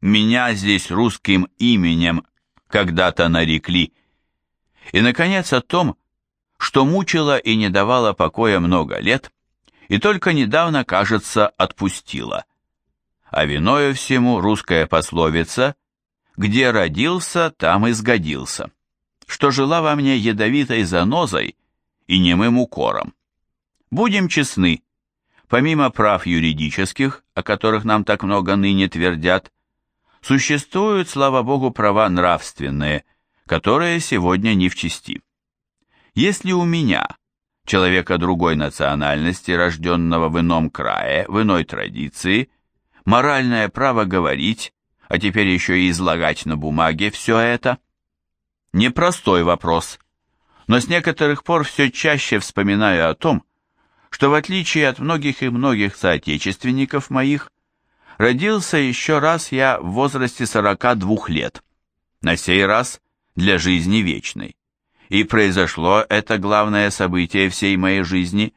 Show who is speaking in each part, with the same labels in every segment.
Speaker 1: Меня здесь русским именем когда-то нарекли. И, наконец, о том, что мучило и не давало покоя много лет, и только недавно, кажется, отпустило. А виною всему русская пословица «Где родился, там и сгодился», что жила во мне ядовитой занозой и немым укором. Будем честны, помимо прав юридических, о которых нам так много ныне твердят, существуют, слава богу, права нравственные, которые сегодня не в чести. Если у меня, человека другой национальности, рожденного в ином крае, в иной традиции, моральное право говорить, а теперь еще и излагать на бумаге все это, непростой вопрос, но с некоторых пор все чаще вспоминаю о том, что в отличие от многих и многих соотечественников моих, Родился еще раз я в возрасте 42 лет, на сей раз для жизни вечной. И произошло это главное событие всей моей жизни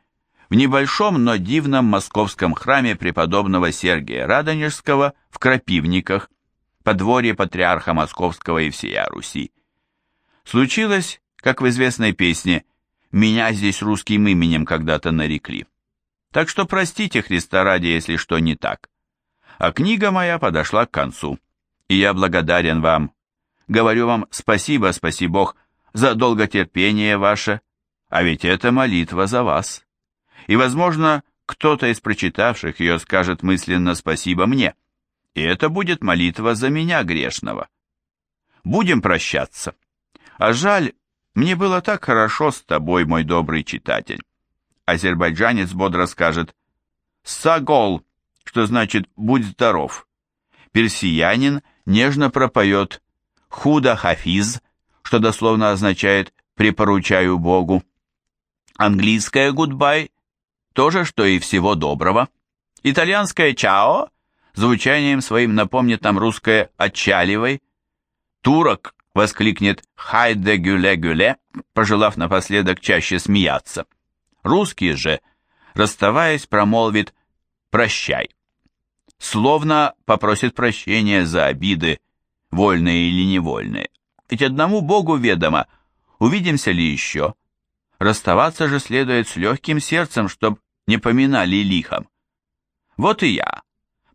Speaker 1: в небольшом, но дивном московском храме преподобного Сергия Радонежского в Крапивниках, подворье патриарха Московского и всея Руси. Случилось, как в известной песне «Меня здесь русским именем когда-то нарекли». Так что простите Христа ради, если что не так а книга моя подошла к концу, и я благодарен вам. Говорю вам спасибо, спаси Бог, за долготерпение ваше, а ведь это молитва за вас. И, возможно, кто-то из прочитавших ее скажет мысленно спасибо мне, и это будет молитва за меня грешного. Будем прощаться. А жаль, мне было так хорошо с тобой, мой добрый читатель. Азербайджанец бодро скажет «Сагол!» Что значит «будь здоров». Персиянин нежно пропоет «худа хафиз», что дословно означает «припоручаю Богу». Английское «гудбай» тоже, что и всего доброго. Итальянское «чао» звучанием своим напомнит нам русское «отчаливай». Турок воскликнет «хайде гюле-гюле», пожелав напоследок чаще смеяться. Русский же, расставаясь, промолвит «прощай». Словно попросит прощения за обиды, вольные или невольные. Ведь одному Богу ведомо, увидимся ли еще. Расставаться же следует с легким сердцем, чтоб не поминали лихом. Вот и я,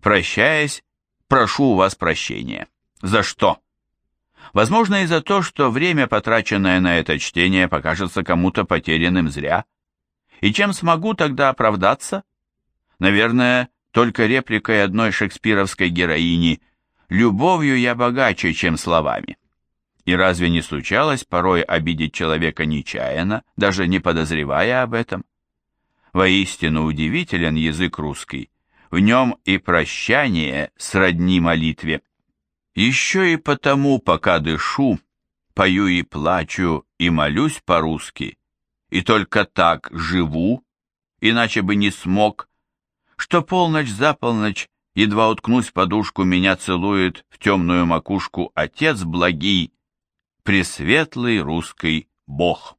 Speaker 1: прощаясь, прошу у вас прощения. За что? Возможно, и за то, что время, потраченное на это чтение, покажется кому-то потерянным зря. И чем смогу тогда оправдаться? Наверное, только репликой одной шекспировской героини «Любовью я богаче, чем словами». И разве не случалось порой обидеть человека нечаянно, даже не подозревая об этом? Воистину удивителен язык русский, в нем и прощание сродни молитве. Еще и потому, пока дышу, пою и плачу, и молюсь по-русски, и только так живу, иначе бы не смог, что полночь за полночь, едва уткнусь подушку, меня целует в темную макушку Отец благий, Пресветлый русский Бог.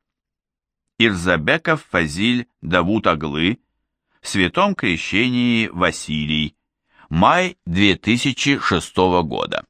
Speaker 1: Ирзабеков Фазиль Давут Аглы, в Святом Крещении Василий, май 2006 года.